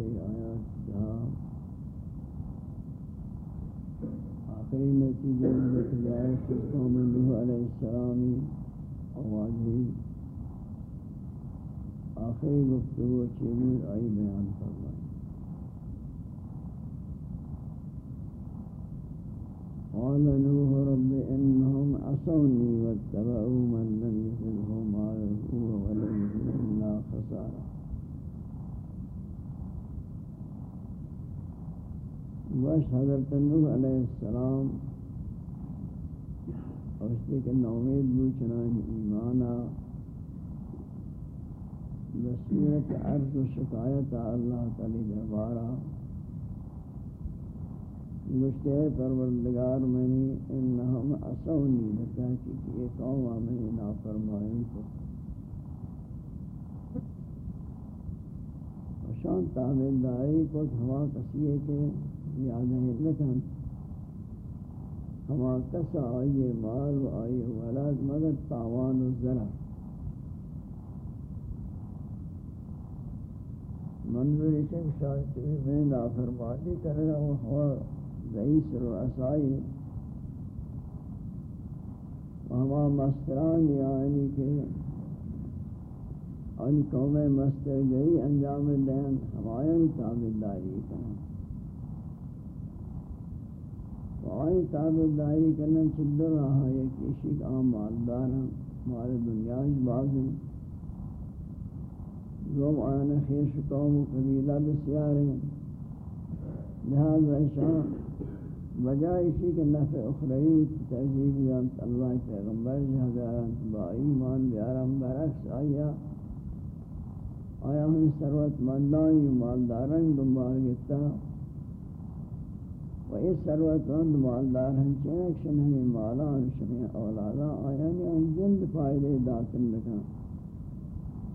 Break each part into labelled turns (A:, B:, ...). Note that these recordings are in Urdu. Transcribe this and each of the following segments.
A: آخری آیات جہاں آخری نتیجہ بتجائے قوم نوح علیہ السلامی آوازی. آخری گفتگو چیمیر آئی بیان فرمائیں قال نوح رب إنهم عصوني واتبعوا من لم يزده ماله ولده إلا خسارة بس حضرت نوح علیہ السلام اور اس لیے کہ نومید بوچنان ایمانا بصیرت عرض و شکایت اللہ تعالی دربارہ۔ مشتے پروردگار منی انہم اسونی بتاکی کہ یہ قوم آمنی نافرمائی کو شان وشان تعمیداری کو ہوا کسی ہے کہ یادیں لکھن ہوا کسا آئیے، مال و آئیے، ولاد، مگر تاوان و ذرا منظور اسے شاید میں نافرمانی کرنا وہ ہوا رئیس رؤسائی۔ وہاں مستران یعنی کہ ان قوم مستر گئی، انجام دین ہمائن تابداری کرنا وہاں تابداری کرنا چدر رہا ہے کہ اسی کا مالدار ہیں ہمارے دنیا باز ہیں۔ جو آنے خیش قوم و قبیلہ بسیار ہیں۔ لہذا شان بجائے اسی کے نفع اخروی تہذیب جانت اللہ پیغمبر جی جہاں با ایمان بیارم برعکس آیا۔ آیا ہم سروت مندانی مالداران دنبال گتا و اس سروت مالدار ہم چنک شنہی مالان شنہی اولادا آیا ان جند فائدے داتن لکھا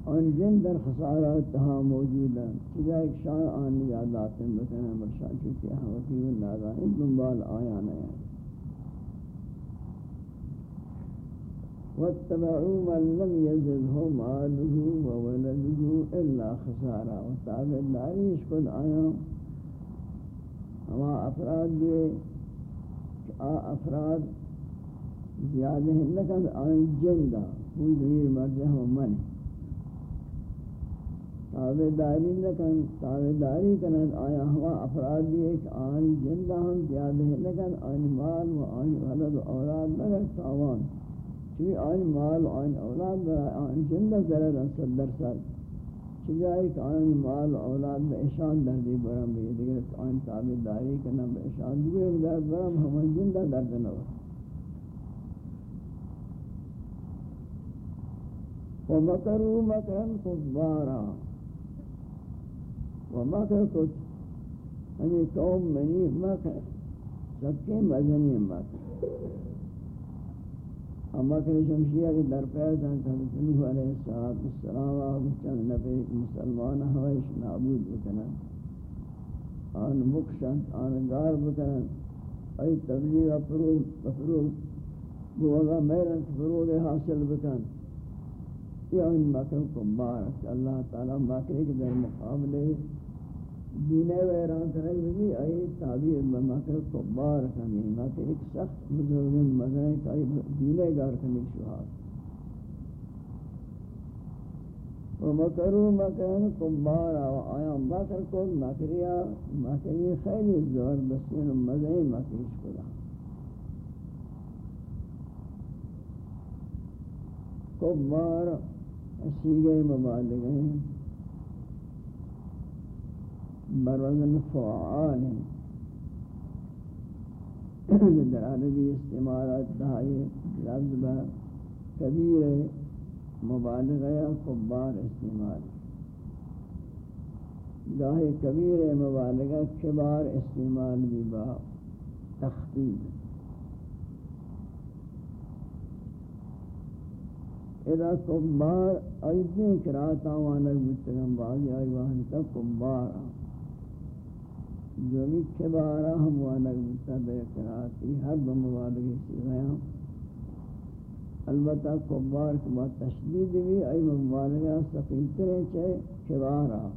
A: ان جن در خسارات تہا موجود ہیں چجا ایک شان آن یاداتیں بکنے برشا چوکی احوتی و نادائیں دنبال آیا نیا واتبعوا من لم يزده ماله وولده إلا خسارا وتابع داریش کن آیا ہما افراد دے آ افراد زیادہ ہیں لکن آئین جندہ وہ ضمیر مرجع ہم منی تابداری نکن تابداری کنن، آیا ہوا افرادی ایک آن جندہ ہم زیادہ نکن آن مال و آن ولد و اولاد نگر تاوان۔ چوی آن مال و آن اولاد برای آن جندہ ضرر صد در سر چجا ایک آن مال اولاد با اشان دردی برم بھی دیگر آن تابداری کنن با اشان۔ دیگر در برم ہم جندہ درد نور ومکروا مکرا کبارا ومکر کچھ ہمیں یعنی قوم منی مکر سب کے مدنی مکر۔ مکر شمشیہ کے در پیدا حضرت نوح علیہ السلام و چند نبی مسلمان ہوئیش نابود بکنن، آن مکشن، آن گار بکنن، ای تبلیغ فروغ فروغ، بوغا میرن فروغ حاصل بکن. یہ ان مکر کو بارک، اللہ تعالی مکر کے در مقابلے دینے ویران کرے بھی آئی تعبیر بمکر کو بار کنی مکر ایک سخت بزرگن مزین کئی دینے گار کنی شہاد ومکرو مکرن کبارا و آیا مکر کو مکریا، مکری خیلی زور بسین مزین مکرش کلا. کبار سیگے مبالغ ہیں بروزن فعال. ہیں در عربی استعمالات دہائی لفظ با کبیر مبالغہ یا کبار استعمال. گاہی کبیر مبالغہ کبار استعمال بھی با تخفیف. اذا کبار ایدین کراتا وانا بتگم بازی آئی واہن تا کبار جو بھی کبارا ہم وانا بتا بے کراتی ہر بموالگی سی غیام البتہ کبار کے بعد تشدید بھی، ای مبالغہ سقیل ترے چھے کبارا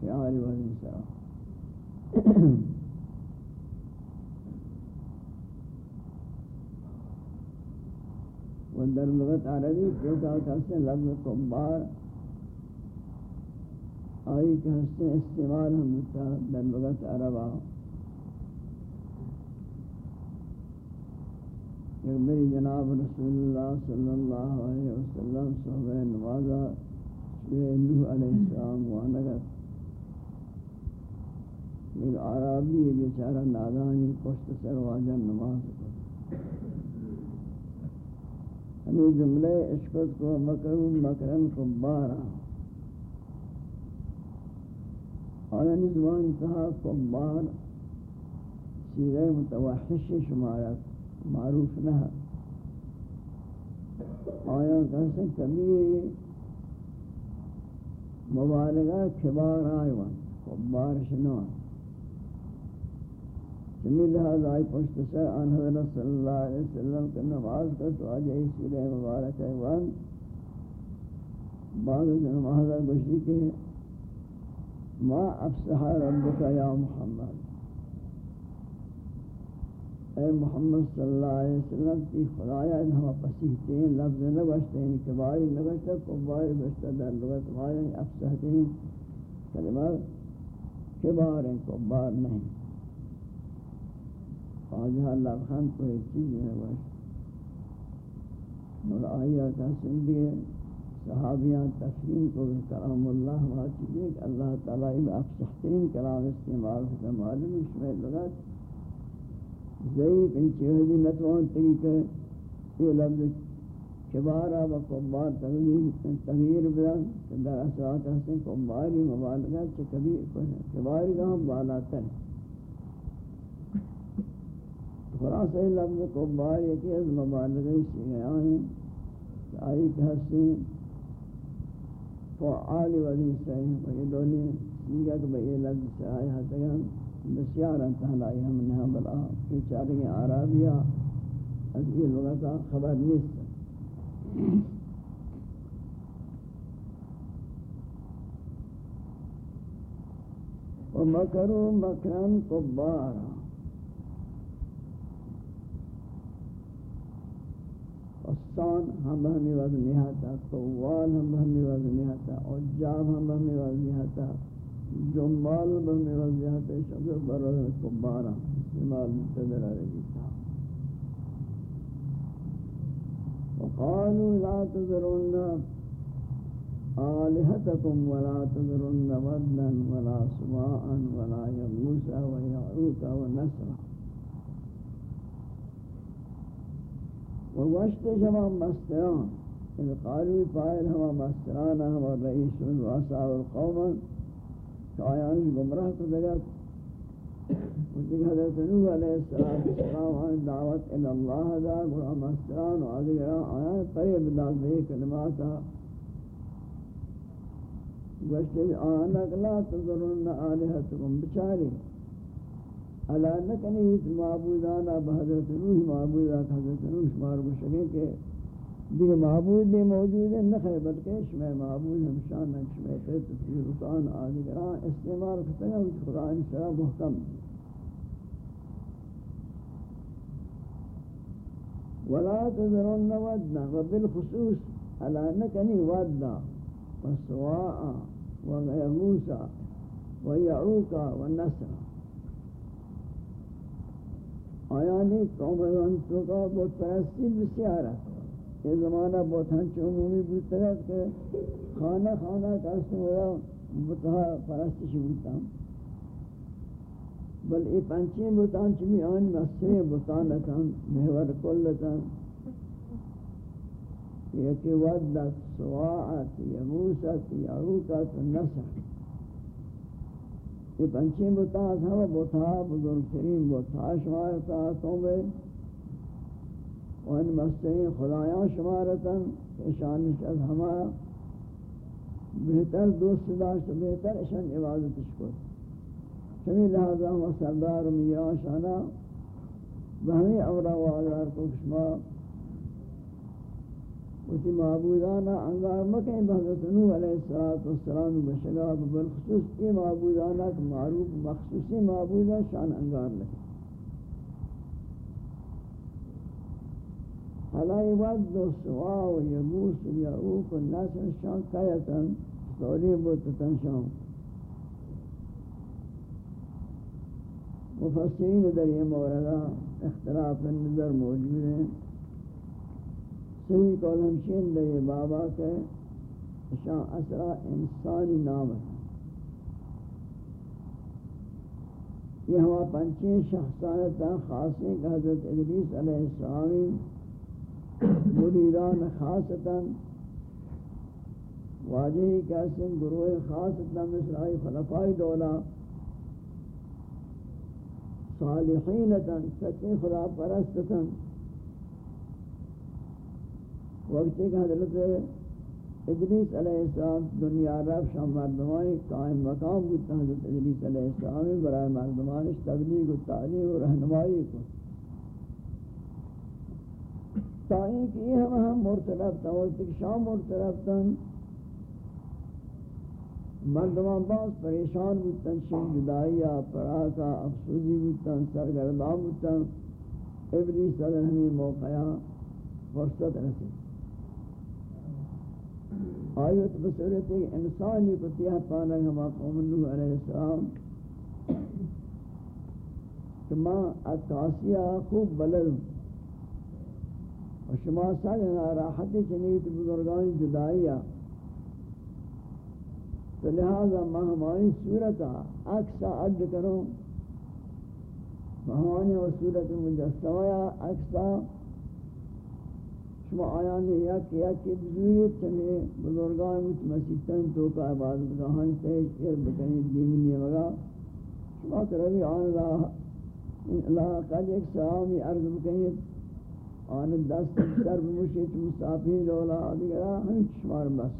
A: فعال وزن سرا و در لغت عربی پیدا کرتے لفظ کبار آئی کہ ہستے استعمال ہم ہوتا در لغت عربا کہ میری جناب رسول اللہ صلی اللہ علیہ وسلم صحبہ نوازا سورہ نوح علیہ السلام وانگت ایک عربی بیچارہ نادانی پشت سر واجہ نماز کو۔ ہمیں جملے اشکت کو مکرم مکرم کو بارا آیا نزوان کہا کو بار متوحش شمارت معروف نہ آیا کہا کبھی مبالغہ کبار آئیوان کو شنوان چمی لحاظ آئی پشت سر آن حضرت صلی اللہ علیہ وسلم کا نماز کا تو آج ای سورہ مبارک ہے۔ وان بعض نماز گوشی کے ما افسح ربک یا محمد. اے محمد صلی اللہ علیہ وسلم تی خدایا ہم پسیحتین لفظ نگوشتین یعنی کباری نگوشتا کباری بشتا در لغت مایا یعنی افسحتین کلمات کبار ہیں کبار نہیں. آجہ لبخند کو ایک چیز ہے بس اور آئیہ کا سندگی صحابیاں تفہیم کو کلام اللہ ہوا چیزیں کہ اللہ تعالیٰ اب افسحترین کلام استعمال ہوتا معلوم اس میں لغت ضعیف ان چیزیں نتوان تگی کہ یہ لفظ کبارا و کبار تغییر بدن در اثرات حسن کباری مبالغہ چھ کبھی کباری کا ہم بالاتا ہے خلاصہ لفظ کو یکی از مبالغی سے گیا ہیں کہ آئی یعنی کہ ہستے فعال ولی ہیں فقی دولی سیگا کہ بھئی لگ سے آئے حتیٰ بسیار انتہلائی ہم نے ہم بلا کہ چارگی عربیہ از إيه یہ لغتا خبر نیست ومکروا مکرن کبارا قسطان ہم بہمی وزن نہاتا قوال ہم بہمی وزن نہاتا عجاب ہم بہمی وزن نہاتا جمال بہمی وزن نہاتا شکر برر کبارا استعمال متدر رہی تھا وقالوا لا تذرون آلهتكم ولا تذرون ودا ولا سواء ولا يغوث ويعوك ونسرا ووشت شما مستران ان قالوا فائل ہوا مستران ہوا رئیس الواسع والقوم شایان گمراہ کو دگت وجہ حضرت نوح علیہ السلام عن دعوت إلى اللہ دا گرہ مستران و آدھگرہ آیا قریب داد بے کلماتا وشت آنک لا تذرن آلہتکم بچاری. علا نہ کنی اس معبودان اب حضرت روح معبود آت حضرت روح شمار بشکیں کہ دیگه معبود نہیں موجود ہے نہ ہے بلکہ شمع معبود ہمشان ہے شمع پہ تصویر رکان آدھی گران استعمال کرتے ہیں اس ان شاء محکم ولا تذرن ودنا وبالخصوص على نكني ودنا وسواء ويغوث ويعوق ونسر۔ آیا نہیں قوم تو کا بہت پرستی بسیار ہے یہ زمانہ بہت ہنچ عمومی بودتا ہے کہ خانہ خانہ کاستے ہوا بتہا پرستش بودتا ہوں بل ای پنچی بوتان چمی آن مصری بوتانتا محور کل کلتا یکی ودت سواعت یموست یعوکت نصر یہ پنچی بتا تھا وہ تھا بزرگ ترین وہ تھا شمار تھا تو میں وان مستے خدایان شمارتن شان از ہمارا بہتر دوست داشت بہتر شان عبادتش کو چمی لہذا ہم سردار میاں شانا بہمی امرہ وعدار کو شما اسی معبودانا انگار مکہیں بحضرت نوح علیہ السلام بشگا بالخصوص یہ معبودانا معروف مخصوصی معبودان شان انگار لکھیں حالا ود و سوا و یبوس و یعوق و نصر شان قیتن سوری بودتن شان مفسرین در یہ موردہ اختلاف نظر موجود ہیں صحیح قول ہمشین در یہ بابا کے شان اسرا انسانی نام ہے۔ یہ ہوا پنچین شخصانتا خاصیں کہ حضرت ادریس علیہ السلام مریدان خاصتا واجہی کیسن گروہ خاصتا مثل آئی خلفائی دولا صالحینتا سکین خدا پرستتا وقتی کہ حضرت ادریس علیہ السلام دنیا رب شام مردمانی قائم مقام بودتا حضرت ادریس علیہ السلام برای مردمانش تبلیغ و تعلیم و رہنمائی کو تائیں کہ یہ ہم ہم مرترب تا اور تک شام مرترب تا مردمان باز پریشان بودتن شن جدائیا پراکا افسوزی بودتن سرگردان بودتن ابلیس صدر ہمیں موقعا فرصت رسی آیت بصورت انسانی کو تیہ پانا ہما قوم نوح علیہ السلام کہ ماں اتاسیہ خوب بلد و شما سگ ناراحتی چنیت بزرگان جدائیا تو لہذا ما ہماری صورتا اکسا عد کرو ہمانی و صورت مجسمایا اکسا شما آیانی یک یک بزرگیت چنی بزرگان مجھ مسیحتن تو کا عبادت گاہن تیج ایر بکنی دیمنی مگا شما کروی آن اللہ اللہ قد ایک سلامی عرض بکنی آن دست سر بمشیت مسافر دولا دیگرہ ہم شمار بس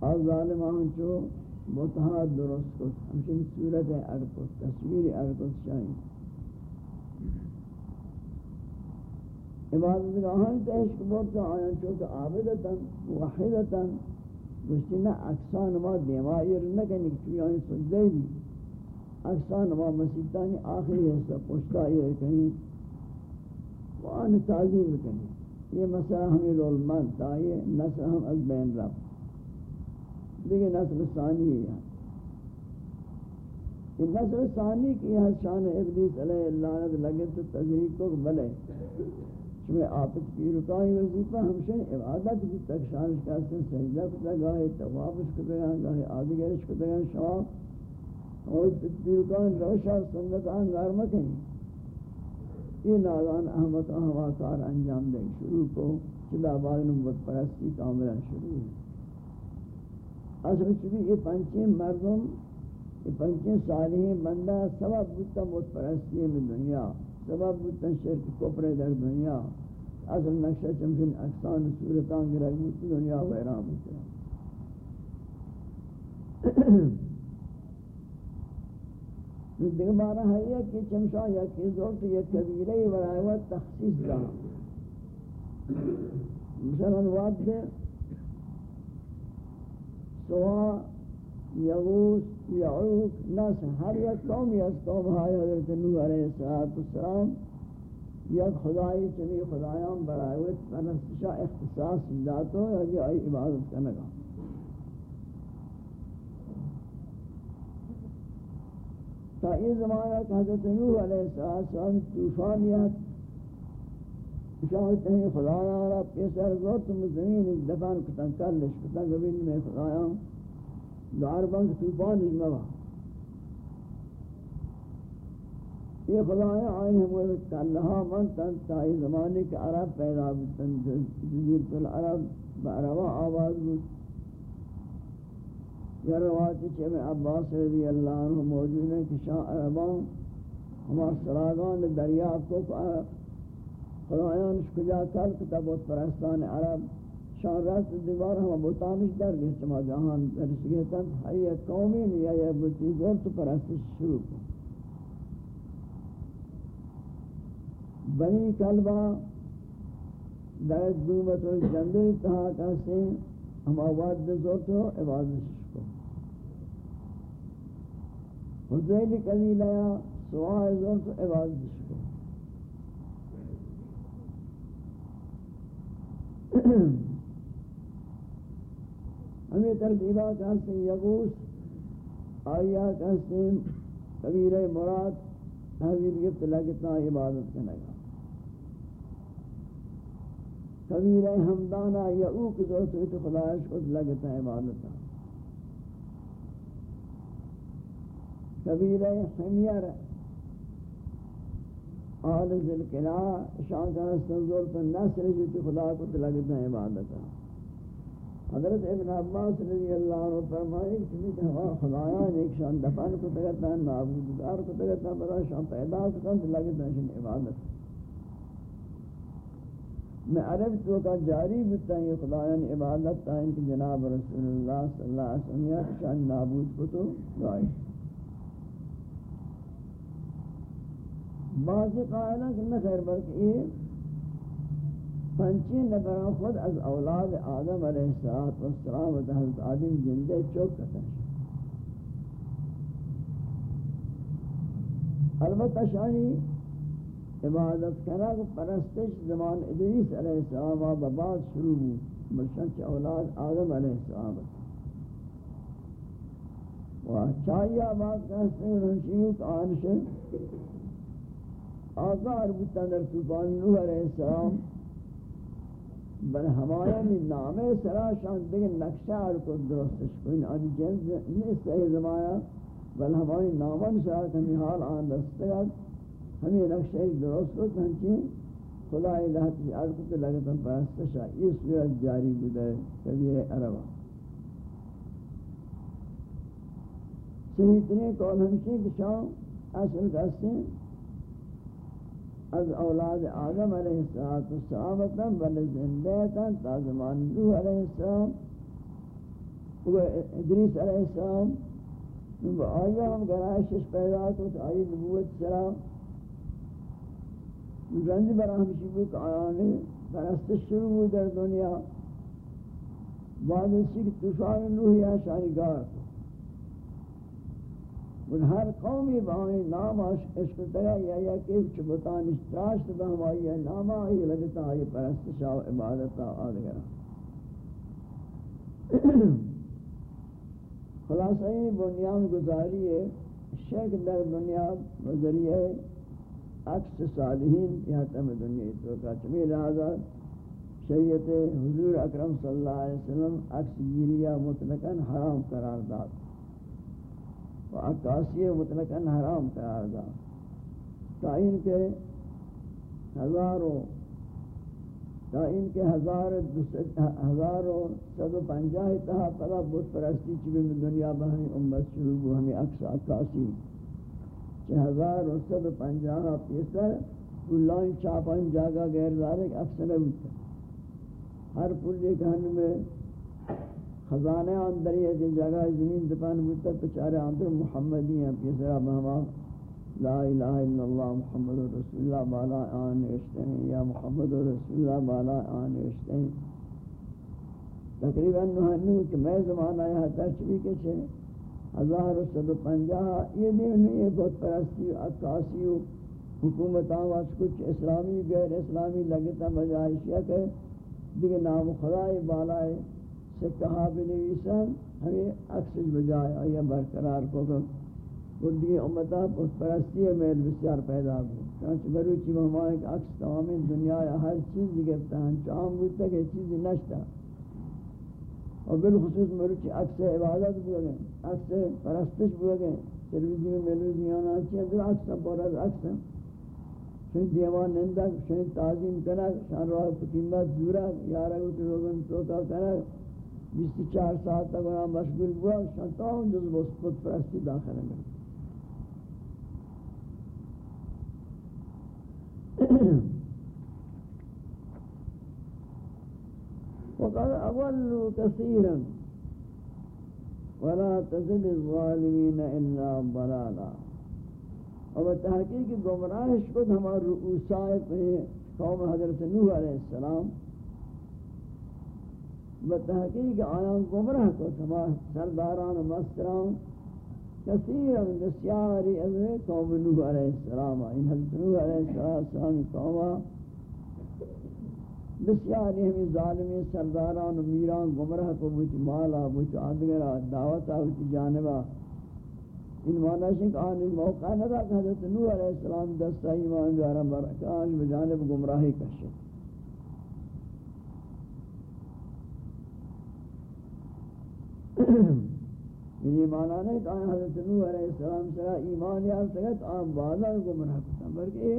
A: آز ظالمان چو متحاد درست کت ہمشن صورت ارکت تصویر ارکت شاہی عبادت گاہن تحشک بورتا آیان ہاں، یعنی چوک عابدتا وحیدتا گوشتی نا اکسان ما دیمائر نکنی چوی آئین سجدے بھی اکسان ما مسیحتانی آخری حصہ پوچھتا یہ کہیں وان تعظیم کنی۔ یہ مسئلہ ہمیں رولمان تا یہ نسل ہم از بین رب دیکھیں نسل ثانی ہے۔ یہاں یہ نسل ثانی کی ہے شان ابلیس علیہ اللہ لگے تو تذریق کو بلے۔ چمیں آپت کی رکائی وظیفہ ہمشن عبادت کی تک شانش کا سجدہ کتا گاہے توابش کتا گاہے آدھگرش کتا گاہے شواب اور تدبیرکان روشا سنتان غار مکیں یہ نادان احمد احوا کار انجام دیں۔ شروع کو چلا بعد نمبت پرستی کاملا شروع ہے۔ اصل چلی یہ پنچیں مردم، یہ پنچیں صالحین بندہ سبب بودتا مت پرستی میں دنیا، سبب بودتا شرک کپر در دنیا۔ اصل نقشہ چمشن اکسان صورتان گرگ بودتا دنیا ویران بودتا دیگر بارہ ہے یہ کہ چمشا یا کہ زورت یا کبیرہ ورائے تخصیص دا مثلا واد سوا یغوس یعوق ناس ہر یک قوم یا قوم ہے حضرت نوح علیہ السلام یک خدای چمی خدایان برای برائے پرستشا اختصاص ذاتو یا عبادت کرنگا تا این زمانہ کہ حضرت نوح علیہ السلام طوفان یاد شاہد ہیں خدایا رب پیسر زور تم زمین دفن کتن، کلش کتن گبین میں خدایا دار بند توفان اجمعہ یہ خدایا آئین ہم کہ اللہ من تن تائی زمانے کے عرب پیدا بتن جزیرت العرب بعربہ آواز بود. یا روایت چھے میں عباس رضی اللہ عنہ موجود ہیں کہ شاہ عربان ہمارے سراغان دریا کو خدایان کجا کل کتاب و پرستان عرب شان راست دیوار ہم بوتانش در گئے، چما جہان درس گئے تن ہائی قومی یا یہ بوتی زور تو پرستش شروع کو بنی کلبہ در دومت و جندل تہا کہتے ہیں ہم آواد زور تو عبادت کو حضیل قبیلہ سوائے زور تو عبادت کو ہمیں ترتیبہ کہتے ہیں یغوس آیا کہتے ہیں کبیر مراد، تحویل گفت لگتا عبادت کرنے گا سویر کبیر حمدانہ یعوک دوست تو خدایش خود لگتا عبادت کبیر حمیر آل ذل شان کا سنزور پر نصر جو کہ خدا کو لگتا ہے عبادت حضرت ابن عباس رضی اللہ عنہ فرمائے کہ کہ ہوا خدایا ایک شان دفن کو تگتا ہے معبودگار کو تگتا ہے بڑا شان پیدا کرتا ہے، لگتا ہے عبادت۔ میں عرب تو کا جاری بتا ہے خدایا نے عبادت تا ان کی جناب رسول اللہ صلی اللہ علیہ وسلم شان نابود کو تو دعائی بعضی قائلہ کہ میں خیر، بلکہ یہ پنچی نبران خود از اولاد آدم علیہ السلام و حضرت آدم جندے چوک کرتا کتن البتہ شانی عبادت کرنا پرستش زمان ادریس علیہ السلام و بعد شروع ہوں بلشن چھ اولاد آدم علیہ السلام و چاہیے آباد کہتے ہیں رنشیوک آنشن آزار بودتا در طوفان نوح علیہ السلام۔ بل ہمایانی نام سرا شان دیکھ نقشہ کو درستش کو۔ ان جنز نیست ہے زمایا، بل ہماری نامان سرا ہمیں حال آن دستگاد ہمیں نقشہ درست کو ہنچی خدا الہ تجار کو تو لگتا پرستشا یہ صورت جاری بودا ہے کبیر عربہ صحیح اتنے کول ہمشی کہ اصل کہتے از اولاد آدم علیہ السلام تن بل زندہ تن تا زمان نوح علیہ السلام. و ادریس علیہ السلام و آیا ہم گرائشش پیدا کو تو آئی نبوت سرا رنج براہم شبک آیانے پرستش شروع ہوئی در دنیا بعد اسی کی تفاہ نوح یا شاہگار کو اور ہر قومی باہی نام عشق تگا یا یا کیف چبتان اشتراشت بہم آئی ہے نام آئی لگتا آئی پرستشا و عبادتا آدھگرا خلاصہ یہ بنیان گزاری ہے شیخ در دنیا بذریعہ عکس صالحین یہاں تم دنیا تو کا چمی لہذا شریعت حضور اکرم صلی اللہ علیہ وسلم عکس گیریہ مطلقاً حرام قرار داد و عکاسی مطلقاً حرام قرار دا تا کے ہزاروں تا ان کے ہزار ہزار و صد و پنجاہ تہا پلا بت پرستی چبی میں دنیا بہنی امت شروع ہو ہمیں اکس عکاسی ہزار و صد و پنجاہ پیسر اللہ چاپان جاگا غیر دارک اکثر ہوتا ہر پلی کہنے میں خزانے اندر یہ جگہ زمین دپان بوتا تو چارے اندر محمدی ہیں۔ پیسرا بہما لا الہ الا اللہ، محمد رسول اللہ، بالا آن اشتے ہیں۔ یا محمد رسول اللہ، بالا آن اشتے ہیں۔ تقریباً نوہنو کہ میں زمانہ یہاں ترچبی کے چھے ہزار و صد و پنجاہ یہ دین میں یہ بہت پرستی و اکاسی و حکومت آواز، کچھ اسلامی، غیر اسلامی لگتا بجائشیہ کہ دیکھ نام خدای بالائے سے کہا بنویسن ہمیں اکسج بجائے آیا برقرار کو کہ کلی امتا پس پرستی میل بسیار پیدا ہو۔ چانچہ بروچی مہمائے کہ اکس تمامی دنیا ہر چیز گفتا ہے چاہم بودتا کہ چیزی نشتا۔ اور بالخصوص مروچی اکس عبادت بودیں اکس پرستش بودیں تلویزیون ملوزیون آچی ہیں در اکس پورا اکس ہیں۔ شن دیوان نندک شن تعظیم کنک شن روح پتیمت زورک، یارک روگن توتا کنک بیستی چار ساعت تک مشغول ہوا شن تاہم جز بس پرستی داخل ہے وقد أضلوا كثيرا. ولا تزد الظالمين إلا ضلالا. اور تحقیق گمراہش کو ہمارے رؤوسائے قوم حضرت نوح علیہ السلام. بتحقیق آیان گمراہ کو ہمارے سرداران و مستران. کثیر بسیاری از قوم نوح علیہ السلام ان حضرت نوح علیہ السلام قوم بسیاری ہمیں ظالمی سرداران و میران، گمراہ کو بچ مالا بچ آدگرہ دعوتا بچ جانبا ان معنی ہے کہ آن موقع نہ تھا کہ حضرت نوح علیہ السلام دستہ ایمان بیارا برکان بجانب گمراہی کشے۔ یہ معنی نہیں کہ حضرت نوح علیہ السلام سرا ایمان یار سگت آن بعدا گمراہ کتا بلکہ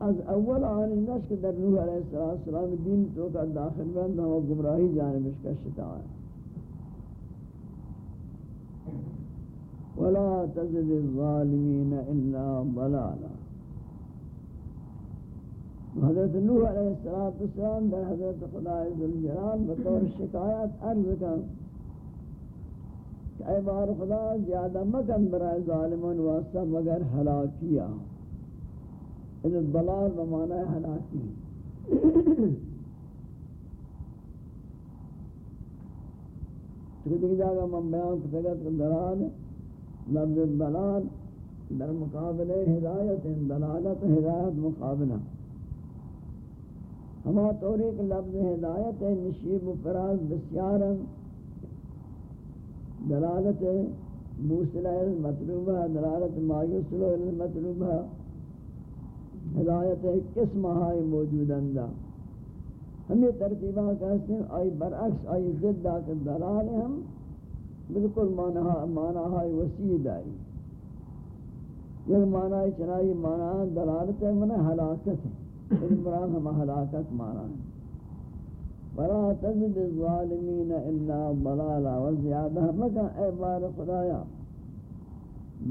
A: از اول آن انداش در نوح علیہ السلام دین تو کا داخل بند ہم گمراہی جانبش کا شتا ہے ولا تزد الظالمین الا ضلالا. حضرت نوح علیہ السلام در حضرت خدا عزالجلال بطور شکایت عرض کن کہ اے بار خدا زیادہ مکن برای ظالمان واسطہ مگر حلاکیہ. ان الضلال بمعنی حلاکی چکہ دیکھ جاگا من بیان کتگت دلال، لفظ دلال در مقابل ہدایت، دلالت ہدایت مقابلہ. ہما طوری کہ لفظ ہدایت، نشیب و فراز بسیارن دلالت موصلہ المطلوبہ دلالت مایوصل المطلوبہ ہدایت قسم ہائی موجود اندہ؟ ہم یہ ترتیبہ کہتے ہیں، آئی برعکس، آئی ضد آکر دلال ہم بالکل معنی ہائی وسیع دائی۔ یک معنی چنائی معنی دلالت ہے، منہ حلاکت ہے۔ ان مراد ہم حلاکت معنی ہے۔ ولا تزد الظالمين الا ضلالا وزياده مکا اے بار خدایا،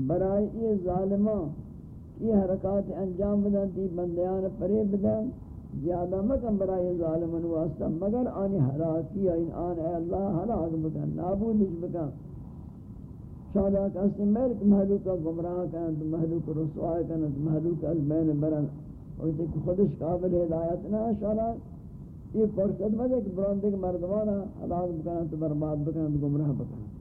A: برائے یہ ظالمان یہ حرکات انجام بدن دی بندیان پرے بدن، زیادہ مکم برائے ظالمان واسطہ، مگر آنی حلاکی این آن اے اللہ حلاک بکن نابود بکن. شاہدہ کسی ملک محلوک گمراہ کرن تو محلوک رسوائی کرن تو محلوک از بین برن. اور خودش قابل ہدایت نہ شاہدہ یہ فرصت میں کہ براندے کے مردمانا ہلاک بکنا تو برباد بکنا تو گمراہ بکنا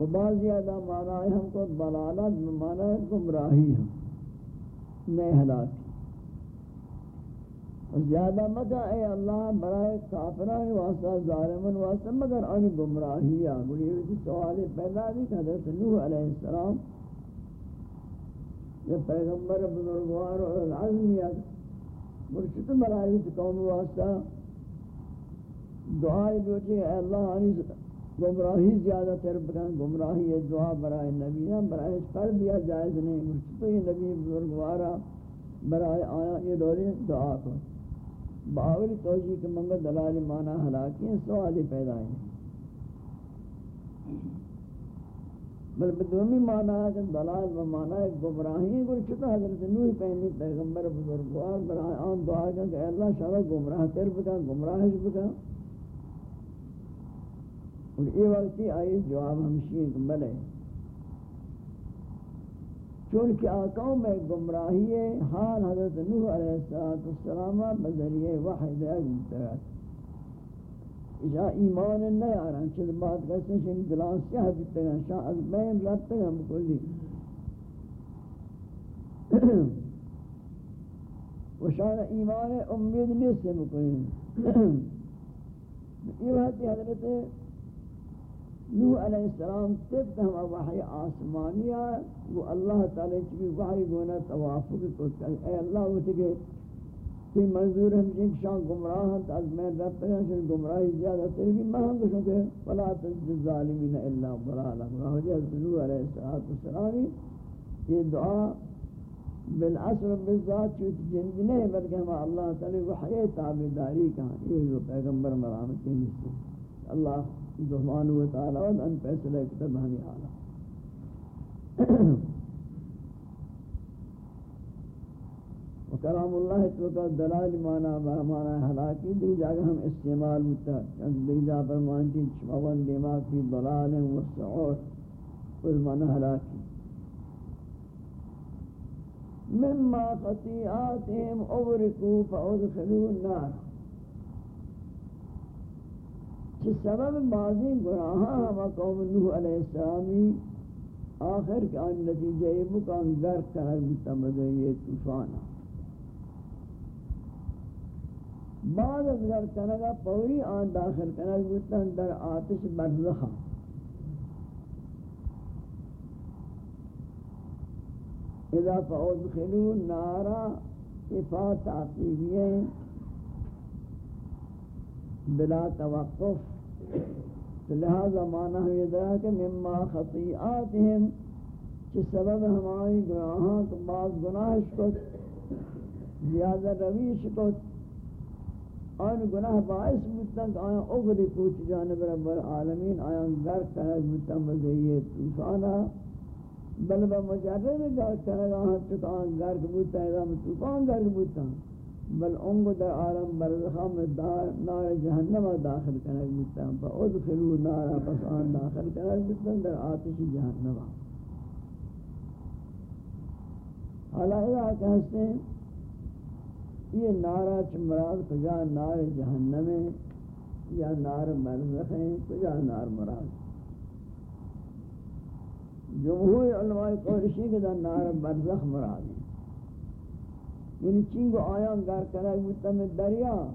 A: و بعض زیادہ معنی ہے ہم کو ضلالت معنی ہے گمراہی ہم نئے ہلاک زیادہ مکہ اے اللہ برائے کافران واسطہ ظالمن واسطہ، مگر آنی گمراہی ہے۔ ہوئی سوال پیدا بھی کہ حضرت نوح علیہ السلام۔ یہ پیغمبر بزرگوار اور العظمیت مرشد ملائی قوم واسطہ دعائی بیوچے اے اللہ آنی گمراہی زیادہ تر بکن، گمراہی دعا برائے نبی ہم برائے کر دیا جائز نہیں۔ مرشد تو یہ نبی بزرگوارا برائے آیا، یہ دوری دعا کو۔ باوری توجیہ کہ منگا دلال مانا حلاکی سوالی پیدا ہیں بل بدومی معنی ہے کہ دلال و معنی ہے گمراہی ہے حضرت نوح پہنی پیغمبر بزرگوار برای آن دعا کہ اللہ شرع گمراہ تر بکا گمراہش بکا اور یہ وقتی آئی جواب ہمشی ہے کہ بلے چونکہ آقاؤں میں گمراہی ہے، حال حضرت نوح علیہ السلام بذریعہ وحید اگمترات اجا ایمان نہ یاران چل بات کہتے ہیں کہ دلان سے حبیت ہیں، شاہ از بین ربتے ہیں بکلی و شان ایمان امید نہیں سے بکلی یہ بات حضرت نوح علیہ السلام تب ہم وحی آسمانیہ وہ اللہ تعالی چکی وحی گونا توافق کو اے اللہ، وہ تکے تی منظور ہم جن شان گمراہ ہیں از میں رب پر ہیں گمراہی زیادہ تر بھی مہنگ شو کہ فلا تجد الظالمین الا ضلالا۔ راہ جہاز نوح علیہ السلام یہ دعا بالعصر بالذات چوت جند نہیں، بلکہ ہم اللہ تعالی وحی تابداری کہاں یہ جو پیغمبر مرامت ہیں اللہ سبحانہ و تعالی و ان فیصلہ کتب ہمیں حالا وکلام اللہ تو دلال مانا مانا حلاکی دی جاگہ ہم استعمال ہوتا ہے دی جا پر مانتی شموان دماغ فی ضلال و سعور کل مانا حلاکی مما خطیئاتهم اغرقوا فادخلوا النار. کہ سبب بعضی گناہاں ہم قوم نوح علیہ السلامی آخر کے آن نتیجہ یہ مکان گرک کرک بتا مدعی توفانا بعد از گرک کرگا پوری آن داخل کرک بتا در آتش برزخا اذا فادخلوا نارا افات عقیبیہ بلا توقف۔ لہذا معنی ہے یہ کہ مما خطیئاتہم، کہ سبب ہماری گناہاں تو بعض گناہ شکت زیادہ رویش شکت آن گناہ باعث بودتا کہ آیا اغری کوچ جانب رب العالمین، آیا گرک کرک بودتا مزید توفانا بل با مجرد گرک کرک آیا چکا آن گرک بودتا ہے توفان گرک بودتا بل انگو در عالم برزخا نار جہنم داخل کنک بیتا ہم پا ادخلو نارا، پس آن داخل کنک بیتا در آتش جہنم حالا اذا کہستے ہیں یہ نارا چمراد کجا نار جہنم ہے، یا نار برزخ ہے کجا نار مراد. جمہور علماء قرشی کے در نار برزخ مراد ہے. یعنی چنگ آیا گر کنک بودتا میں دریا،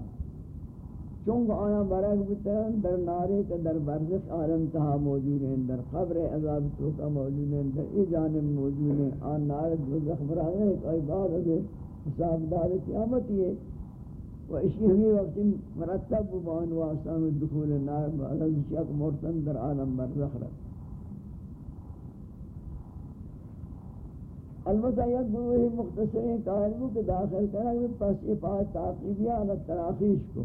A: چنگ آیا برک بودتا در نارے کا در برزخ عالم تہا موجود ہیں، در قبر عذاب توکا موجود ہیں، در ای جانب موجود ہیں، آن نار دوزخ براد ہے کوئی بعد از حساب دار قیامت یہ۔ و اسی ہمیں وقت مرتب بان واسطہ میں دخول نار بعد از شک مرتن در عالم برزخ رکھ۔ البتہ یک گروہی مختصرین قائل کو کہ داخل کرنا کہ پس افاد تعقیبیہ علی تراخیش کو۔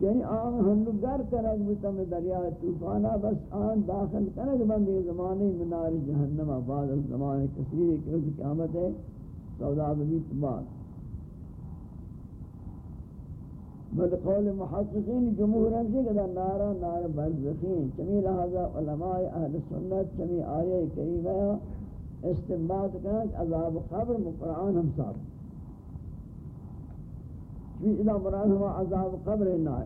A: یعنی آن ہم لوگ گر کرک بتا میں دریا توفانا بس آن داخل کرک بندی زمانے منار جہنم بعد از زمانے کثیر کہ قیامت ہے، سودا بیت بعد بل قول محققین جمہور ہمشہ کہ نارا نار برزخین چمی لہذا علماء اہل سنت چمی آیہ کریمہ استنباط کرنا کہ عذاب قبر قرآن ہم صاحب چوی ادا مراد ہوا عذاب قبر نار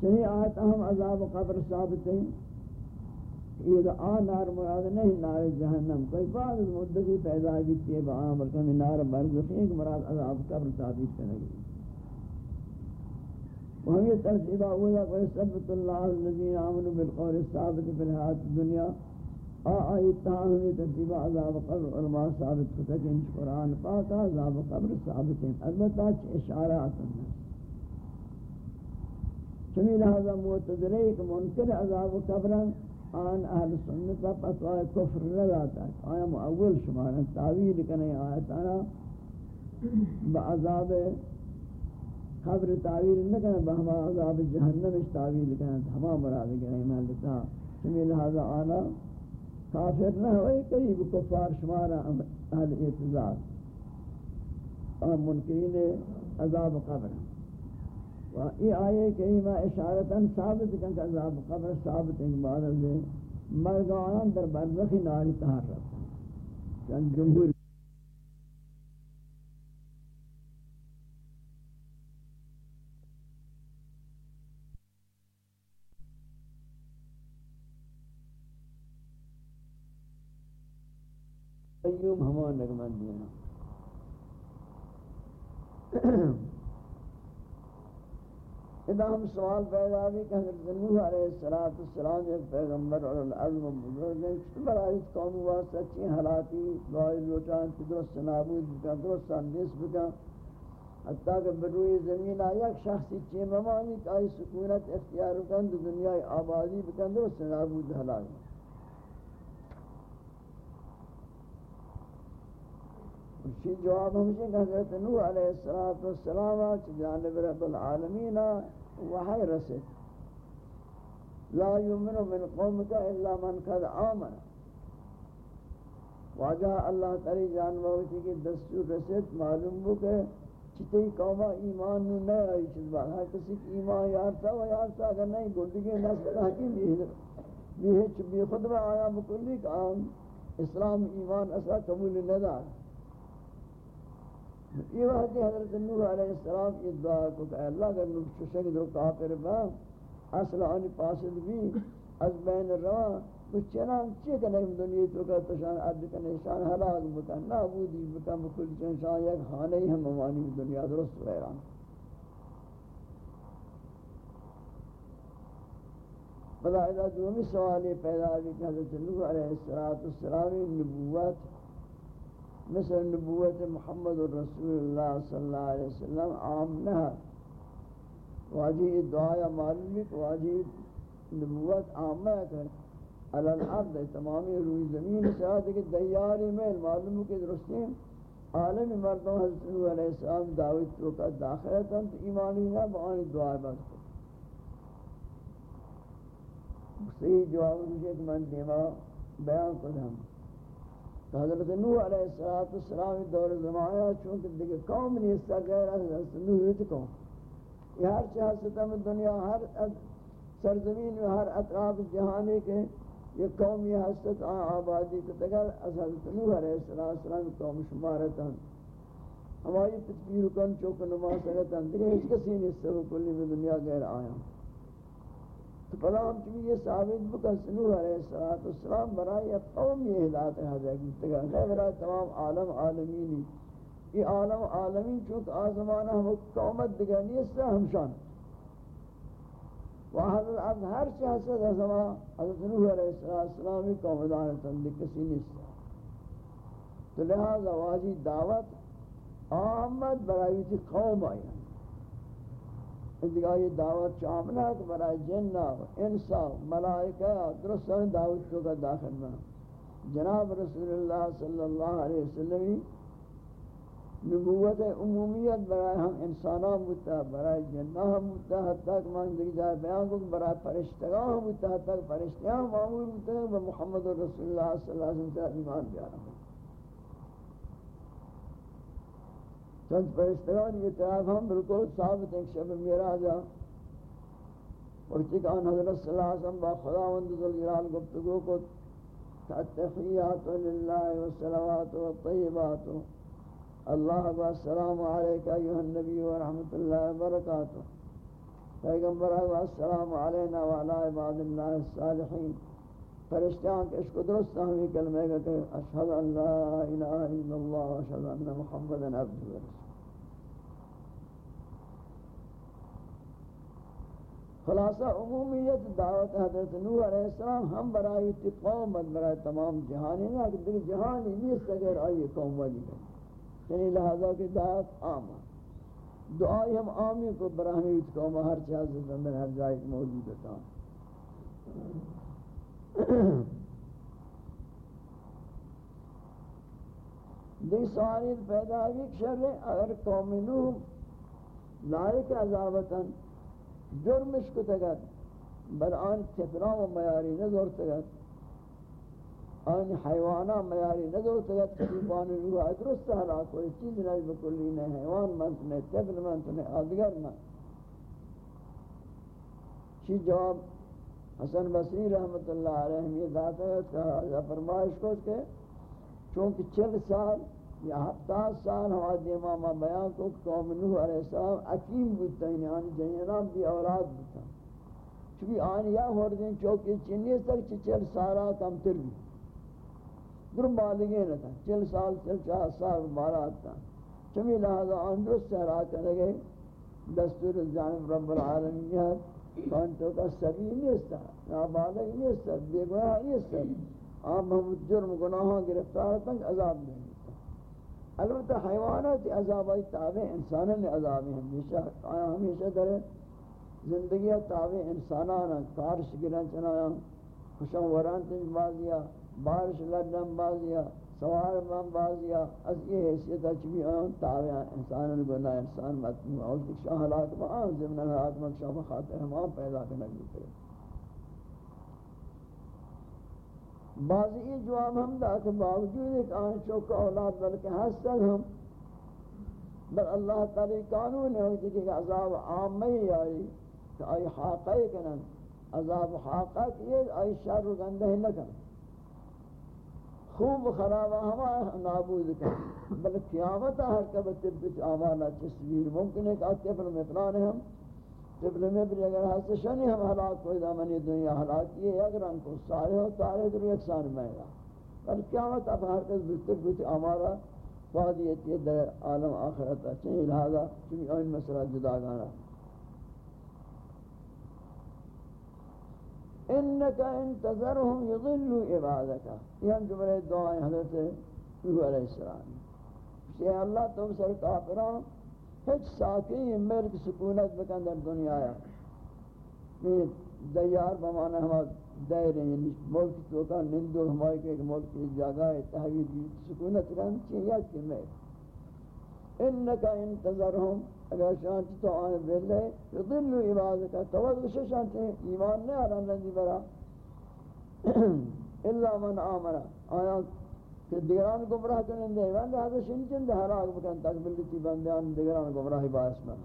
A: چنی آیت ہم عذاب قبر ثابت ہیں۔ یہ دا نار مراد نہیں، نار جہنم۔ کوئی بعض مدتی پیدا بھی تیب آن بلکہ نار برزخی مراد عذاب قبر ثابت کرنے گی وہم یہ ترتیبہ اولا کہ ثبت اللہ الذین آمنوا بالقول الثابت فی الحیات الدنیا آئیت تاہم یہ ترتیبہ عذاب قبر علماء ثابت کتا کہ انچ قرآن پاکا عذاب قبر ثابت ہیں۔ البتہ چھ اشارات ہیں۔ چمی لہذا معتدرے ایک منکر عذاب قبر آن اہل سنتا پتوائے کفر نداتا ہے۔ آیا معول شمارا تعویل کنے آیتانا۔ بعذاب قبر تعویل نہ کرنا بہما عذاب جہنم اس تعویل کرنا ہما مراد کرنا میں لتا سمی لہذا آنا کافر نہ ہوئے قریب کفار شمارا اہل اعتزاد اور منکرین عذاب قبر. و ای آیے کریمہ اشارتا ثابت کرنا عذاب قبر ثابت ان بعد از مرگانان در برزخ ناری تحر رفتا جمہور قیوم ہما نگمت دینا۔ اذا ہم سوال پیدا بھی کہ حضرت نوح علیہ السلام ایک پیغمبر اور العظم و بزرگ ہیں، کس برای قوم واسطہ چی حالاتی دعائی لوٹان کی درست نابود بکا درست اندیس بکا حتیٰ کہ بروی زمین آیا، ایک شخصی چی ممانی کہ آئی سکونت اختیار کن دنیا آبادی بکن درست نابود حلالی اسی جواب ہمشہ کہ حضرت نوح علیہ السلام چی جانب رب العالمین وحی رسد لا یؤمن من قومك الا من قد آمن۔ واجہ اللہ تعالی جانب ہوتی کہ دستور رسد معلوم ہو کہ چیتے قومہ ایمان نو نہ آئی چیز بات۔ ہر کسی کی ایمان یارتا و یارتا اگر نہیں گردگی نسل حکیم بھی ہے۔ بھی خطبہ آیا، بکلی کہ اسلام ایمان اصلا قبول ندار یہ وقت حضرت نور علیہ السلام کی دعا کو کہ اللہ کا نور چشک دو کافر با اصل آنی پاسد بھی، از بین روا، تو چنان چی کنے دنیا تو کا تشان عد کنے شان حلاق بکن نابودی بکن بکل چن شان یک خانه ہم موانی دنیا درست ویران بلا اذا دومی سوالی پیدا بھی کہ حضرت نور علیہ السلام نبوت مثل نبوت محمد رسول اللہ صلی اللہ علیہ وسلم عام نہ واجی دعا معلوم کہ واجی نبوت عام ہے علی الأرض تمامی روی زمین سے آدھے کہ دیاری میں معلوم کہ درستی عالم مردوں حضرت نبو علیہ السلام دعوت تو کا داخلتا تو ایمانی نہ بآنی دعا بات کو. صحیح جواب مجھے کہ من دیما بیان کو ہم حضرت نوح علیہ السلام دور زمانہ چونکہ دیکھے قوم نہیں اس غیر حضرت نوح ہی قوم۔ یہ ہر چاہ ستم دنیا، ہر سرزمین میں ہر اطراف جہانے کے یہ قوم یہ حسد آبادی کو تگر حضرت نوح علیہ السلام قوم شمارتا ہماری تکبیر کن چوک نماز سکتا دیکھے اس کسی نہیں اس سے کلی دنیا غیر آیا۔ تو پدا ہم چکی یہ ثابت بکن سنوح علیہ السلام برای قوم یہ ہدایت حضرت گفتگا ہے، برای تمام عالم عالمینی یہ عالم عالمین چونکہ آزمانہ ہم قومت دگانی اس سے ہمشان وحضر الارض ہر چیز سے زمان حضرت نوح علیہ السلام قوم دانتا کسی نہیں تو لہذا واجی دعوت آمد برای قوم آئی دیگه دعوت شامل کہ برای جنہ انسا ملائکہ درست دعوت کو کا داخل میں جناب رسول اللہ صلی اللہ علیہ وسلم نبوت عمومیت برای ہم انسانان بودتا برای جنہ ہم بودتا حتی کہ من دیکھ جائے بیان کو برای پرشتگاہ ہم بودتا حتی کہ پرشتگاہ معمول بودتا ہے محمد رسول اللہ صلی اللہ علیہ وسلم ایمان بیارا ہوں چند فرشتگان یہ طرف ہم بالکل ثابت ہیں شب میراجا وقتی کہ آن حضرت صلی اللہ علیہ وسلم با خداوند ذوالجلال گفتگو کو تحیات للہ والصلوات والطیبات اللہ و السلام علیکہ ایوہ النبی ورحمت اللہ وبرکاتہ پیغمبر و السلام علینا وعلا عباد اللہ الصالحین۔ فرشتیان کہ اس کو درست ہمیں کلمہ کہ اشہد ان لا الہ الا اللہ، اشہد ان محمد عبد رسول۔ خلاصہ، عمومیت دعوت حضرت نوح علیہ السلام ہم برای تی قوم برای تمام جہانی نہ کہ دیکھ جہانی نیست اگر آئی قوم والی ہے۔ یعنی لہذا کہ دعوت عام دعائی ہم عامی کو براہمی قوم، ہر چیز زندر ہر جائے موجود ہوتا دیکھ سواری پیدا ہوئی شر اگر قوم نوح لائق عذابتا جرمش کو تگد بر آن تفرام و میاری نظر تگد آن حیوانا میاری نظر تگد کسی روح ادرست حلا کوئی چیز نہیں بکلی نہیں حیوان منت نہیں تفر منت نہیں آدگر من چی جواب؟ حسن بصری رحمت اللہ علیہ یہ ذات ہے کہ فرمائش کو کہ چونکہ چل سال یا ہفتہ سال ہوا دیماما بیان کو قوم نوح علیہ السلام عقیم بودتا ہے یعنی جنینام بھی اولاد بودتا۔ چونکہ آن یا ہوردین چوکی چنی تک چل سالہ کم تر بھی۔ در بالگے نہ تھا، چل سال، چل چاہ سال بارات تھا۔ چمی لہذا آن درست سہرا کرنے گئے، دستور جانب رب العالمین ہے کون تو کا سبی نیستا نابالغ نیستا بے گناہ نیستا۔ آپ ہم جرم گناہوں گرفتار تنگ عذاب دیں البتہ حیوانات عذاب عذابائی تابع انسانان عذابی ہمیشہ آیا، ہمیشہ در زندگی تابع انسانان کارش گرن چنایا خوشم وران تنج بازیا، بارش لڈن بازیا۔ سوار من بازیا از یہ حیثیت چبی آن تابع انسانان گناہ انسان مطموع اور شاہ حلاک با آن زمن حلاک من شاہ بخاطر ہم آن پیدا کرنے گئے بعضی یہ جواب ہم دا کہ باوجود ایک آن چوک اولاد بلکہ حسن ہم بل اللہ تعالی قانون ہے کہ عذاب عام میں آئی کہ آئی حاقہ کنن، عذاب حاقہ کیے آئی شر و گندہ نہ کن خوب خرابہ ہما نابود کن. بل قیامت ہر کبت تبت آمانا تصویر ممکن ہے کہ آتے پر مطلان ہم. قبل میں بھی اگر حس شنی ہم ہلاک کوئی دامنی دنیا ہلاک کیے اگر ہم کو سارے ہو تارے در ایک یکسان میں گا پر قیامت اب ہر کس بستر بوتی ہمارا فادیت یہ در عالم آخرت چنین لہذا چنین این مسئلہ جدا گانا انکا انتظرهم یضلو عبادکا یہ ہم جملے دعائیں حضرت نوح علیہ السلام. کہ اللہ تم سر کافران ہیچ ساکی ملک سکونت بکن در دنیا آیا. یہ دیار بمانا ہما دائر ہیں یعنی ملک تو کا نندو ہمائی کے ایک ملک کی جگہ ہے، تحویل سکونت رہن چاہیے کہ میں انکا انتظرهم. اگر شانتی تو آنے بلے یضلو عبادکا توقع شانتی، ایمان نہیں آرہا نزی برا. الا من آمنا آیا کہ دیگران گمراہ کرنے دے وان لہذا شنچن دے حراق بکن، تک بلتی بندیان دیگران گمراہی باعث میں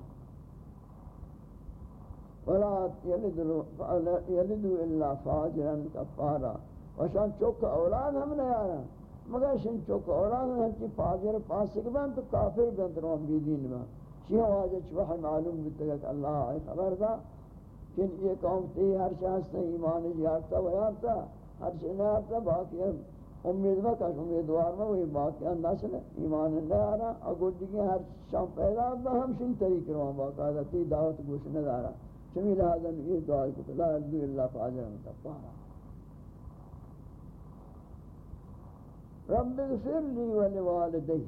A: ولا یلدو الا فاجرا کفارا. وشان چوک اولاد ہم نہیں آرہا مگر شن چوک اولاد ہم چی فاجر پاسک بان تو کافر بان تروان بی دین بان شیعہ واجہ چوہ معلوم بیتا کہ اللہ آئی خبر دا۔ کہ یہ قوم تی ہر شخص نے ایمان جارتا و یارتا ہر شخص نہیں باقی امید میں کہ امیدوار میں وہی باقی نسل ایمان نہ آ رہا اگر دیگه ہر شام پیدا با ہم شن طریق رو باقاعدہ تی دعوت گوش نہ دارا۔ چمی لہذا یہ دعا کو لا الحمد للہ فاجر متفارا رب اغفر لی ولوالدی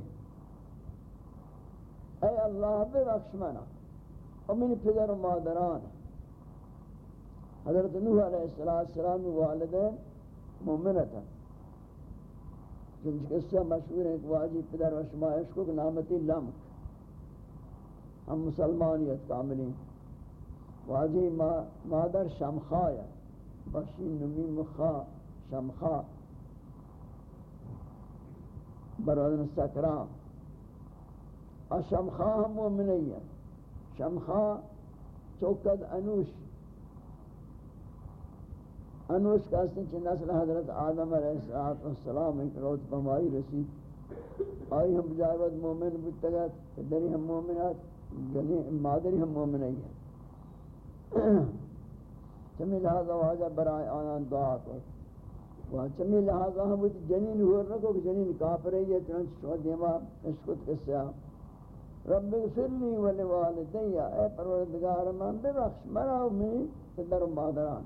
A: اے اللہ ببخش منا اور من پدر و مادران حضرت نوح علیہ السلام والدین مومنتا چونکہ قصہ مشہور ہے کہ واجی پدر و شمائش کو نامتی لمک ہم مسلمانیت کاملی واجی مادر شمخایا بخشی نمی مخا شمخا برادن سکرام شمخا ہم مومنی ہے شمخا چوکد انوش. انوش کا سن چھ نسل حضرت آدم علیہ السلام ایک روز بمائی رسید. آئی ہم جائبت مومن بودتگت پدری ہم مومنات مادری ہم مومنی ہے چمی لہذا واجہ برائے آنان دعا کو وہاں چمی لہذا ہم وہ جنین ہو رکھو کہ جنین کافر ہے یہ چنانچہ شو دیما تشکت قصہ۔ رب اغفر لی ولی والدی اے پروردگار، من ببخش، مرا و منی پدر و مادران۔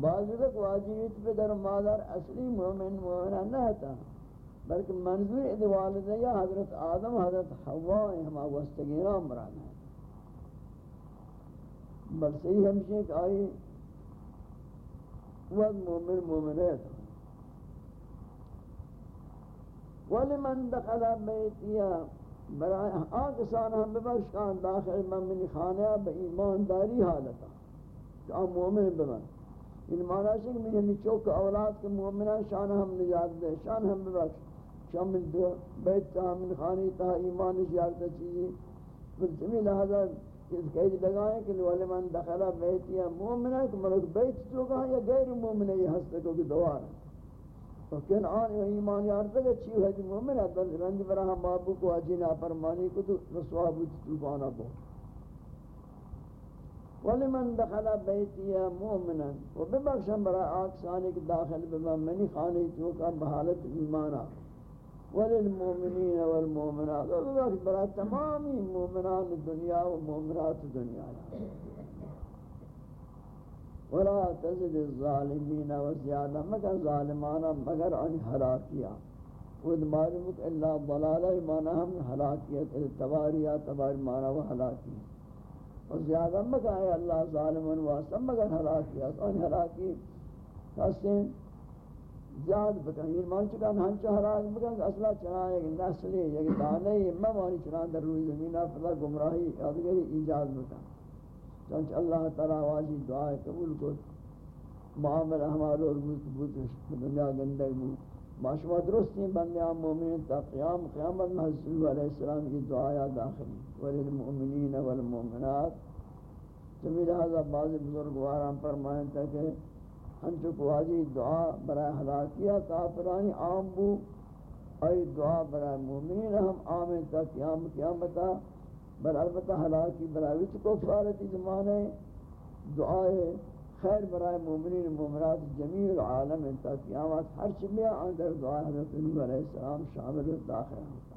A: بعض وقت واجبیت پہ در مادر، اصلی مومن، مومنہ نہ تھا بلکہ منظور اد والدہ حضرت آدم، حضرت حوا ہما وستگیران مراد ہیں۔ بل صحیح ہمشہ کہ آئی وقت مومن مومنہ تھا وَلِمَنْ دَخَلَ بَيْتِيَا برای آکسان ہم ببخشکان داخل من منی خانہ با ایمانداری حالتا کہ آن مومن بمن ان معنی ہے کہ میں چوک اولاد کے مومنان شان ہم نجات دے شان ہم ببخش شان من دو بیت تا من خانی تا ایمان زیارت چیزی پھر جمی لہذا اس قید لگائیں کہ والے من دخلا بیتی ہے مومن ہے کہ ملک بیت تو کہاں یا غیر مومن ہے یہ ہستے کو دوار ہے۔ لیکن آن ایمان یارتا کہ چیو ہے جو مومن ہے بس رنج برا ہم بابو کو اجینا فرمانی کو تو رسوا بود تو بانا بو۔ ولمن دخل بیتی مومنا و ببخشن برا آکسانی کے داخل بمن منی خانی تو کا بحالت ایمانا۔ وللمؤمنین والمؤمنات. اللہ برا تمامی مومنان دنیا و مومنات دنیا ولا تزد الظالمین و زیادہ مگر ظالمانا مگر ان حلاکیا خود معلوم کہ اللہ ضلالہ مانا ہم حلاکیت تباریا تباری مانا و حلاکیت و زیادہ مگر ہے، اللہ ظالمن واسطہ مگر حلاکیت ان حلاکی کسیں زیاد بکن یہ مان چکا ہن چہرا بکن، اصلا چنا ایک نسل ہے ایک دانے میں مانی چنا در روی زمین فلا گمراہی ادگری ایجاد بکن. چنچ اللہ تعالی واجی دعا قبول کو معاملہ ہمارا اور بوت دنیا گندے مو ماشوا درست ہیں بندیاں مومن، تا قیام، قیامت میں حضرت علیہ السلام کی دعا داخل وللمؤمنین والمؤمنات. جمیل هذا بعض بزرگواران فرمائیں تھا کہ ہنچو واجی دعا برای حلاکیہ کافرانی عام بو ای دعا برای مومنین ہم آمین تا قیام قیامتا، بل البتہ حلاکی برای وچ کو فارتی زمانے، دعائے خیر برای مومنین مومنات جمیع العالم تا قیامت، ہر چبیا اندر دعا حضرت نبی علیہ السلام شامل داخل ہوتا۔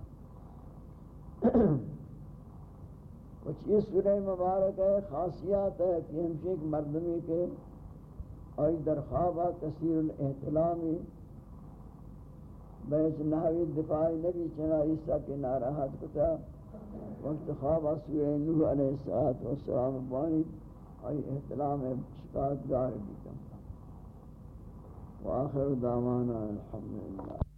A: کچھ یہ سورہ مبارک ہے، خاصیات ہے کہ ہمشہ ایک مردمی کے آئی در خوابہ کثیر الاحتلامی بیچ نحوی دفاعی نبی چنا عیسیٰ کے ناراحت کتا وقت خوابہ سوئے نوح علیہ السلام بانی آئی احتلام شکایت گار بیتا وآخر دعوانا الحمدللہ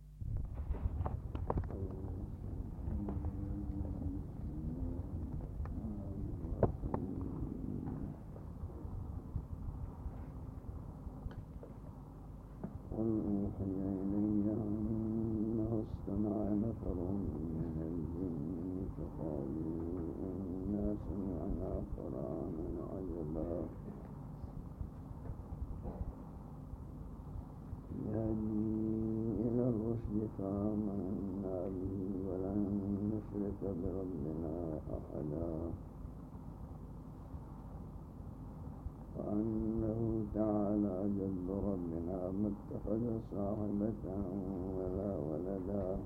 A: فآمنا به ولن نشرك بربنا أحدا وأنه تعالى جد ربنا ما اتخذ صاحبة ولا ولدا.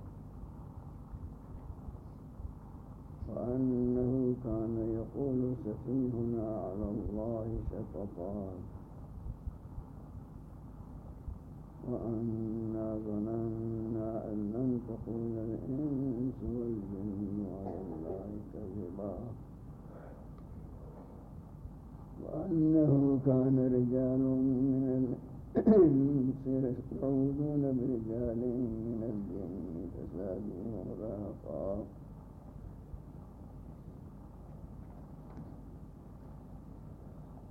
A: وأنه كان يقول سفيهنا على الله شططا وأنا ظننا أن لن تقول الإنس والجن على الله كذبا. وأنه كان رجال من الإنس يشعرون برجال من الجن فزادوهم رهقا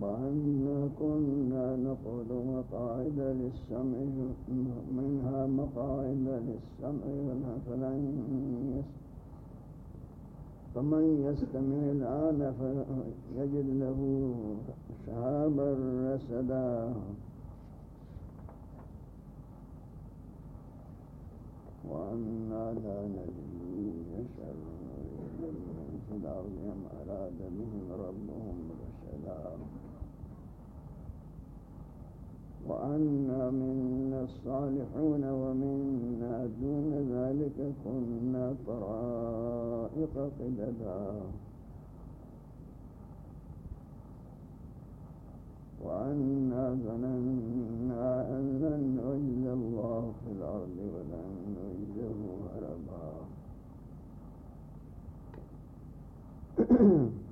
A: وأنا كنا نقول مقاعد للسمع منها مقاعد للسمع فلن فمن يستمع الآن فيجد له شهابا رسدا. وأنا لا ندري شر أم أراد بهم ربهم رشدا. وأنا منا الصالحون ومنا دون ذلك كنا طرائق قددا. وأنا ظننا أن لن نعجز الله في الأرض ولن نعجزه هربا.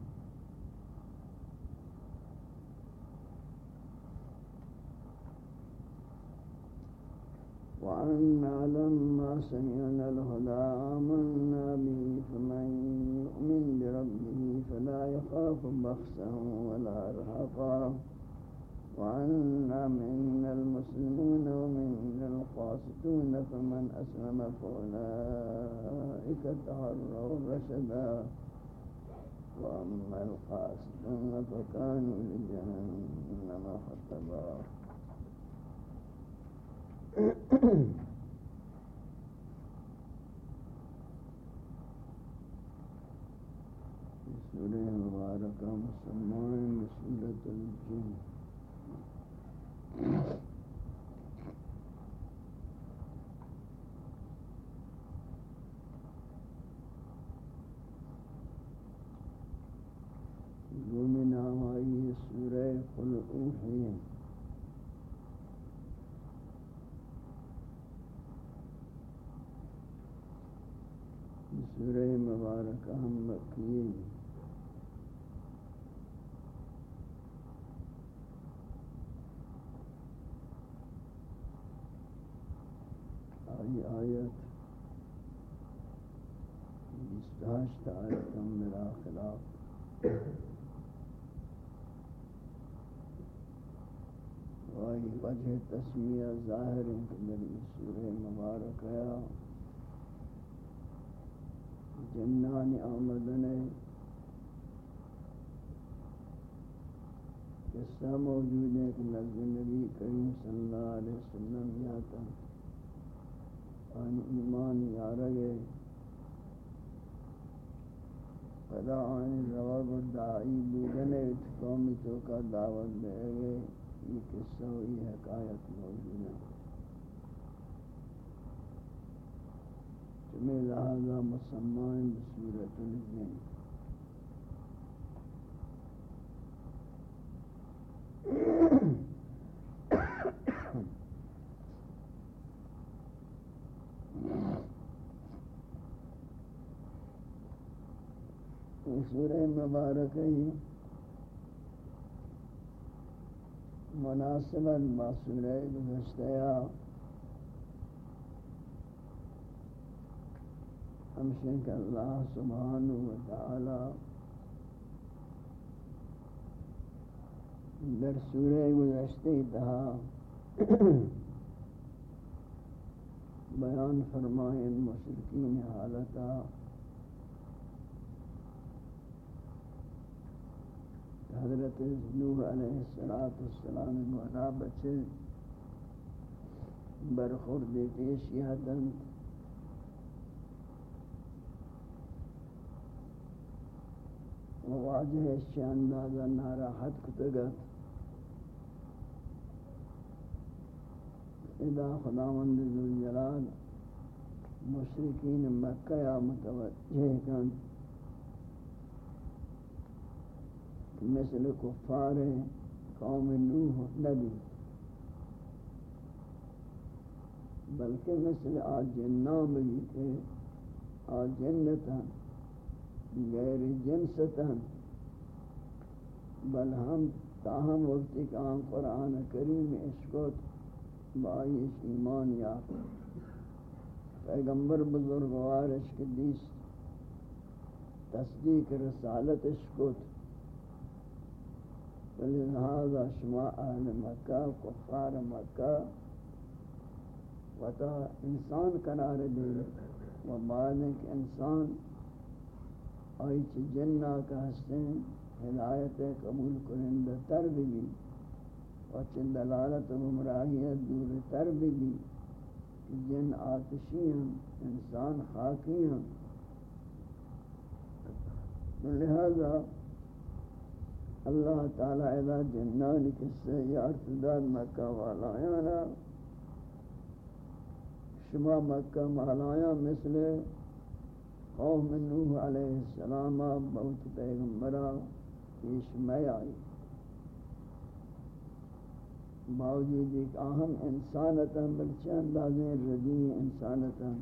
A: وأنا لما سمعنا الهدى آمنا به فمن يؤمن بربه فلا يخاف بخسا ولا رهقا وأنا منا المسلمون ومنا القاسطون فمن أسلم فأولئك تهروا رشدا. وأما القاسطون فكانوا لجهنم حطبا. سورة مباركة مسلمان الجن نام آئی سورہ قل سورہ مبارکہ ہم مکی آئی آیت بیستاشت آیت ہم میرا خلاف۔ وائی وجہ تسمیہ ظاہر ان کے در سورہ مبارک ہے۔ جنان آمدن قصہ موجود ہے کہ نزد نبی کریم صلی اللہ علیہ وسلم یاتا آن ایمان یارگے فدا آن رواب الدعائی بیدنے قومی تو کا دعوت دے گئے. یہ قصہ و یہ حکایت موجود ہے. جمع لہذا مسمان بصورت الجن سورہ مبارک ہے مناسبت با سورہ گزشتیا ہمشن کہ اللہ سبحانہ وتعالی در سورہ گزشتے تہا بیان فرمائیں مشرقین حالتا. حضرت نوح علیہ السلام گونا بچے برخورد پیشیاتن واجہ اس اندازہ ناراحت کتگت ادا خداوند ذوالجلال مشرکین مکہ یا متوجہ کن مثل کفار قوم نوح نبی بلکہ مثل آج آجنام بھی تھے آجنتا غیر جنستا بل ہم تاہم وقتی کام قرآن کریم اشکت بائیش ایمان یا پیغمبر بزرگوارش کے دیس تصدیق رسالت اشکت فلہذا شما اہل مکہ، کفار مکہ وتا انسان قرار دے۔ و بعد انسان آئی چی جنہ کا حسن ہدایت قبول کرندہ تر بھی و چی دلالت و مراہیت دور تر بھی جن آتشی ہیں انسان خاکی ہیں لہذا اللہ تعالی اذا جنان کسے یا ارتداد مکہ والایانا شما مکہ مالایا مثل قوم نوح علیہ السلام بہت پیغمبرہ پیش میں آئی۔ باوجود ایک اہم انسانتا بلچہ اندازیں ردی انسانتا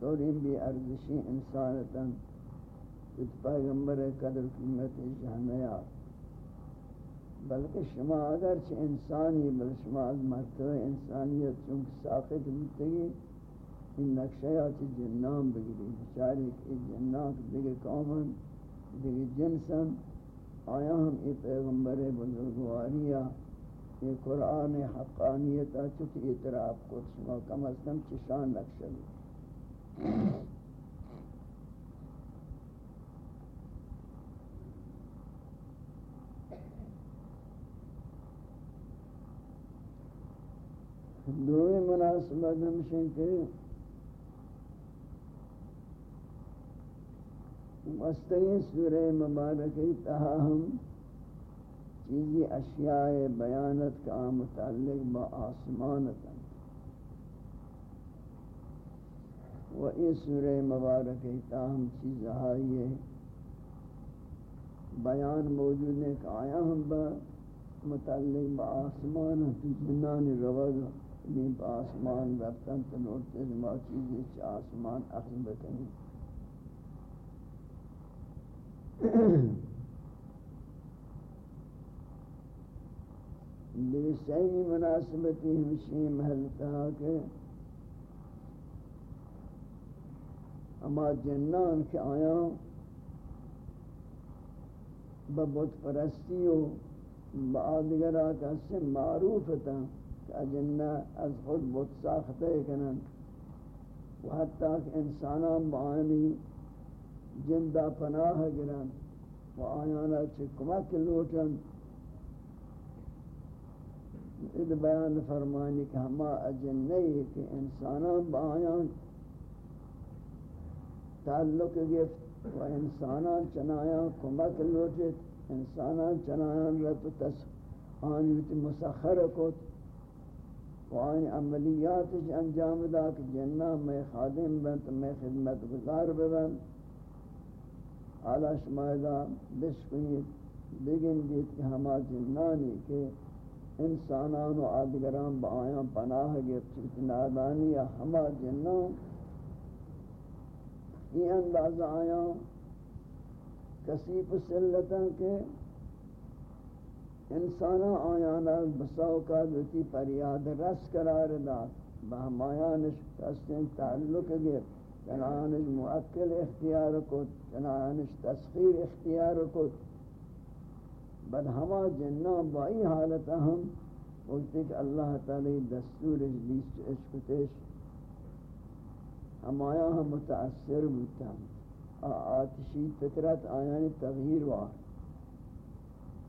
A: سورین بھی ارزشی انسانتا کچھ پیغمبر قدر قیمت جہنیا بلکہ شما اگر چھ انسانی بل شما از مرتبہ انسانیت چونکہ ساقت بتگی این نقشه ها چه جنان بگیری بشاری که جنان دیگه کامن، دیگه جنسن. آیا هم ای پیغمبر بزرگواری ای قرآن حقانیتا چک اعتراف کو شما کم از کم چشان نقشن دوی مناسبت نمیشن که وسطی سورہ مبارکی تہا ہم چیزی اشیاء بیانت کا متعلق با آسمانتا و این سورہ مبارکی تاہم چیز آئی بیان موجود ہے کہ آیا ہم با متعلق با آسمان جنان روگ با آسمان رفتن تو ما چیزی چی آسمان اخذ بکنی۔ لیکن صحیح مناسبتی ہمشی محل تھا کہ اما جنان کے آیا ببت پرستی و بعدگر آکا سے معروف تھا کہ جنہ از خود بت ساختے کنن و حتی کہ انسانان بآنی جندہ پناہ گرن و آیانا چکمک لوٹن اد بیان فرمانی کہ ہما اجنئی کہ انسانان بآیان تعلق گفت و انسانان چنایاں کمک لوٹت، انسانان چنایاں رب تس آنیت مسخر کت و آنی عملیات انجام دا کہ جنہ میں خادم بنت میں خدمت گزار ببن حالا شمائدہ بشکوید بگن دیت کہ ہما جنانی کے انسانان و آدگران با آیاں پناہ گفت نادانی یا ہما جنان یہ اندازہ آیا کسی پسلتا کہ انسانا آیانا بساو کا دوتی پریاد رس قرار داد، با بہمایانش کسن تعلق گر چنانش معقل اختیار کت چنانش تسخیر اختیار کت بل ہما جنہ بائی حالتا ہم وقتی کہ اللہ تعالی دستور اجلیس عشقتش ہم آیا ہم متأثر بودتا آتشی فطرت آیان تغییر وار.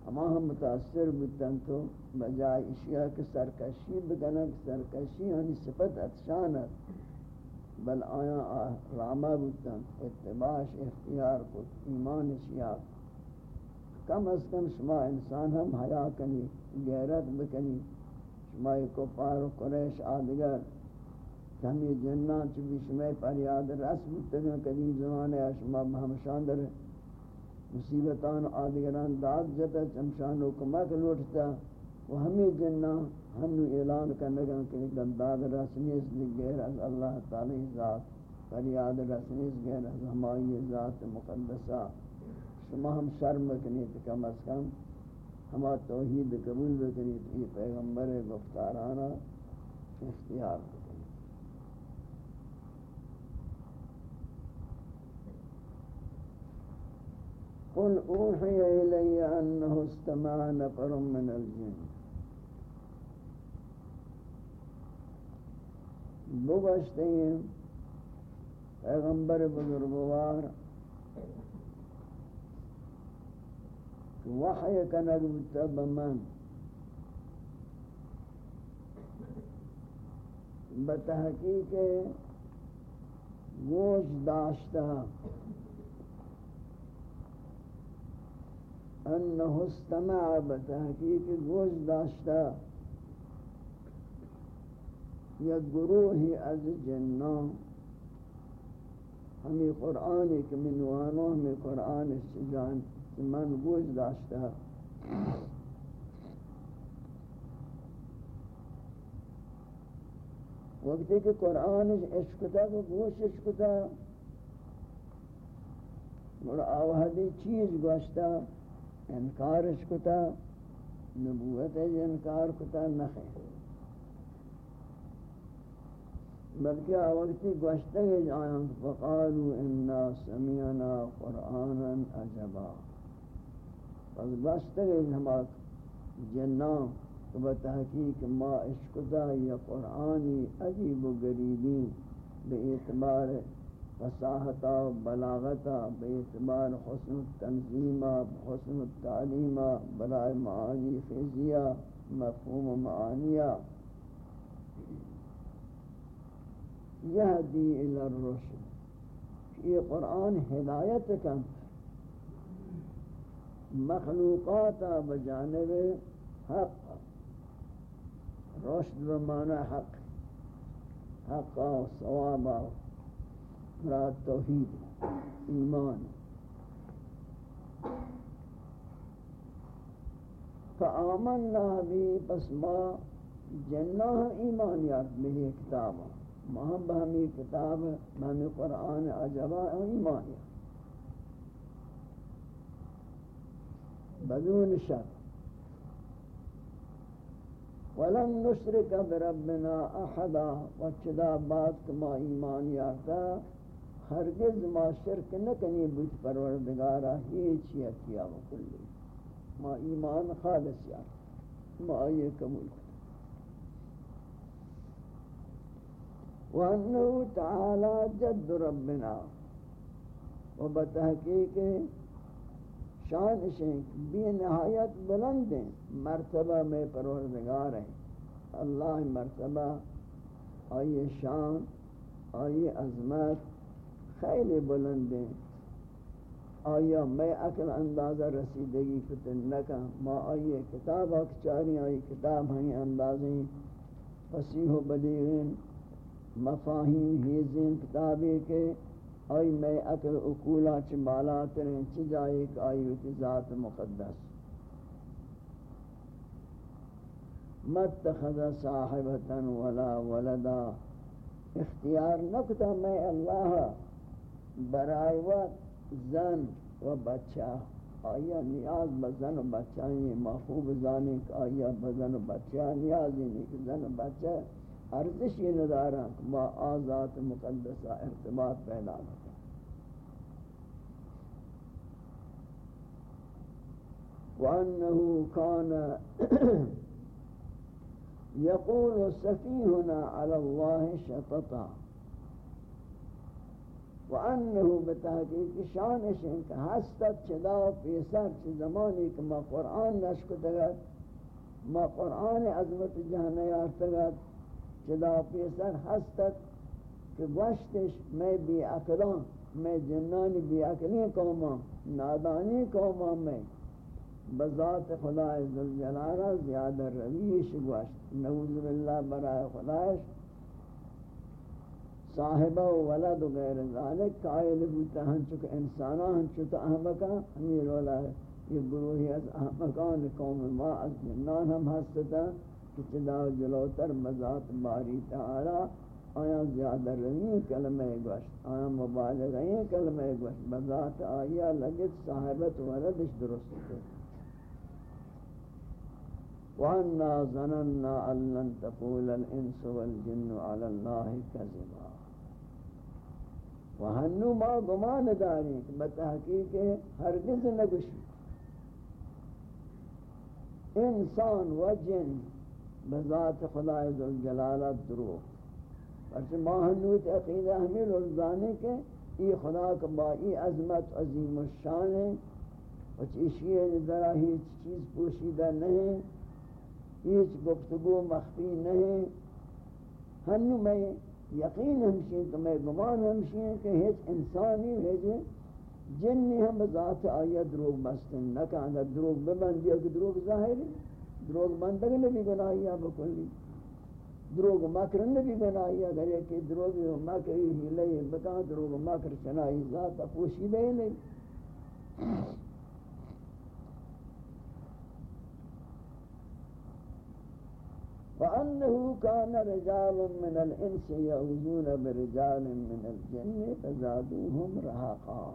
A: ہم ہم متأثر بودتا تو بجائے اشیاء کے سرکشی بکنا کہ سرکشی ہنی صفت اتشانت بل آیا رامہ بودتا اتباش اختیار کو ایمان اشیاء کم از کم شما انسان ہم حیاء کنی، غیرت بکنی. شما کو پار قریش آدگر ہمیں جنان چوبی شمع پر یاد رس بودتگا قدیم زمانے شما ہمشان در مصیبتان آدگران داد جتا، چمشان و کمک لوٹتا. و ہمیں جنان ہنو اعلان کرنگا کہ داد رس نیز غیر از اللہ تعالی ذات فریاد رس نیز غیر از ہمائی ذات مقدسہ۔ شما ہم شرم کنید کم از کم ہما توحید قبول بکنید یہ پیغمبر گفتارانا اختیار قل اوحی الی انه استمع نفر من الجن۔ بگشتے ہیں پیغمبر بزرگوار، وحی کنگ بتب من. بتحقیق گوش داشتہ انه استمع بتحقیق گوش داشتا یا گروہی از جنان. ہمیں قرآن کہ منوانو ہمیں قرآن جان من گوش داشتا وقتی کہ قرآن عشقتا کو گوش عشقتا اور آوہدی چیز گوشتا انکارش کتا نبوت انکار کتا نخے بلکہ آوقتی گوشتگی جائیں، فقالوا انا سمیعنا قرآنا عجبا۔ پس گوشتگی ہماک جنان تو بتحقیق ما اشکتا یا قرآنی عجیب و غریبین بے اعتبار فصاحتا بلاغتا، بے اعتبار حسن التنظیمہ حسن التعلیمہ برائے معانی خیزیہ مفہوم معانیہ۔ یہدی الى الرشد. یہ قرآن ہدایت کا مخلوقات بجانب حق. رشد بمعنى حق. حق و ثواب مراد توحید، ایمان. فآمنا بھی پس ما جنہ ایمانیات بھی کتابا ما ہم بہمی کتاب بہمی قرآن عجبا ایمانیات بدون شک۔ ولن نشرک بربنا احدا وچدا بات کما ایمان یارتا ہرگز ما شرک نکنی بود پروردگارا، ہیچ یا کیا وکلی ما ایمان خالص یارتا ما آئیے قبول وانہو تعالی جد ربنا و بتحقیق شان شنک بی نہایت بلند ہیں، مرتبہ میں پروردگار ہیں۔ اللہ مرتبہ آئی شان آئی عظمت، خیلی بلند ہیں۔ آیا میں اکل اندازہ رسیدگی فتن نکا ما آئی کتاب اکچاری آئی کتاب ہیں اندازیں فسیح و بلیغین مفاہیم ہیزین کتابی کے آئی میں اکر اکولا چھ بالا ترین چھ جائے کہ آئی ویتی ذات مقدس۔ متخذ صاحبتا ولا ولدا۔ اختیار نکتا میں اللہ برائے وقت زن و بچہ۔ آیا نیاز بزن و بچہ یہ محفوب زانی کہ آیا بزن و بچہ نیاز نہیں کہ زن و بچہ۔ ارزش یہ ندارا ما آزات مقدسہ ارتباط پیدا کرتا وأنه كان يقول سفيهنا على الله شططا۔ وأنه بتحقيق شانش انك هستت چدا پیسر چه زمانی که ما قرآن نشکتگد ما قرآن عظمت جہاں نیارتگد چدا پیسر ہستت کہ گوشتش میں بی اکلان میں جنانی بی اکلی قوما، نادانی قوما میں بذات خدا عزالجلالہ زیادہ رویش گوشت. نعوذ باللہ برائے خدایش. صاحبہ و ولد و غیر ذالک قائل بوتا ہن چکہ انسانا ہن چکہ احمقا ہمیں رولا ہے یہ گروہی از احمقان قوم ما، از جنان ہم ہستتا کہ چدا جلوتر بذات باری تعالی، آیا زیادہ روی کلمہ گوشت؟ آیا مبالغ مبالغہ کلمہ گوشت؟ بذات آیا لگت صاحبت ولدش درست کرتے وَأَنَّا ظَنَنَّا أَن تَقُولَ الْإِنسُ وَالْجِنُّ عَلَى اللَّهِ كَذِبًا۔ وَهَنُّ مَا گمان داری کہ بتحقیق ہرگز نگوشی انسان و جن بذات خدا ذوالجلالت درو پرچہ ما ہنوت عقیدہ ہمیں لرزانے کے ای خدا کا با ای عظمت عظیم الشان ہے وچ اشیئے ذرا ہی چیز پوشیدہ نہیں ہیچ گفتگو مخفی نہیں ہنو میں یقین ہمشین تو میں گمان ہمشین کہ ہیچ انسانی ہے جنی ہم ذات آیا دروگ بستن نکا اگر دروگ ببندی اگر دروگ ظاہر ہے دروغ بندگ نبی بھی گناہیا بکلی. دروغ مکر نبی بھی گناہیا اگر ایک دروغ مکر ہی لئے بتا دروغ مکر چنائی ذات پوشی دے نہیں وأنه كان رجال من الإنس يعوذون برجال من الجن فزادوهم رهقا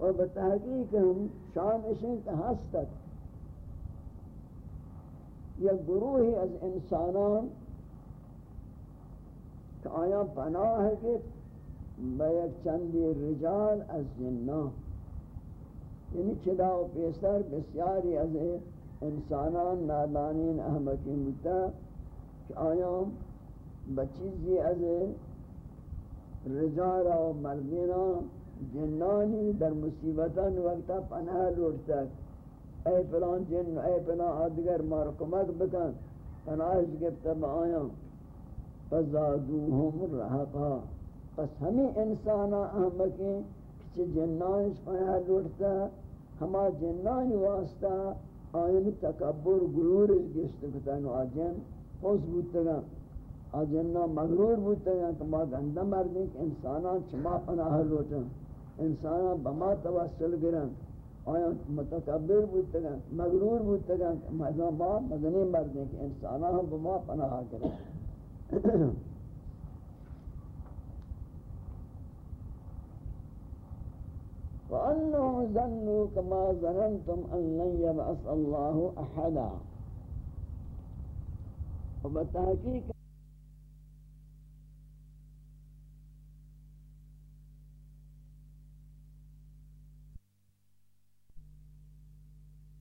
A: وبتحقيقهم شان اشنت هستت. یا گروہی از انسانان کہ آیا پناہ ہے کہ بیک چندی رجال از جنان؟ یعنی چدا و پیسر بسیاری از انسانان نادانین احمقی متا کہ آیام بچیزی از رجارا و مردینا جنانی در مصیبتان وقتا پناہ لوٹتا اے پلان جن اے پلان آدگر مار کمک بکن پناہش گفتا با آیام فزادوهم رہقا۔ پس ہمیں انسانا احمقیں کچھ جنان شفایا لوٹتا، ہما جنان واسطہ آئین تکبر گرور گشت کتن آجن خوص بودتگا آجنہ مغرور بودتگا کہ ما گندہ مردیں، کہ انسانا چما پناہ لوٹا انسانا بما توسل گرن۔ آیا متکبر بود تگن مغرور بود تگن مردم با مدنی مردم که انسان هم به ما پناه کرد. وأنهم ظنوا كما ظننتم أن لن يبعث الله أحدا. وبالتحقيق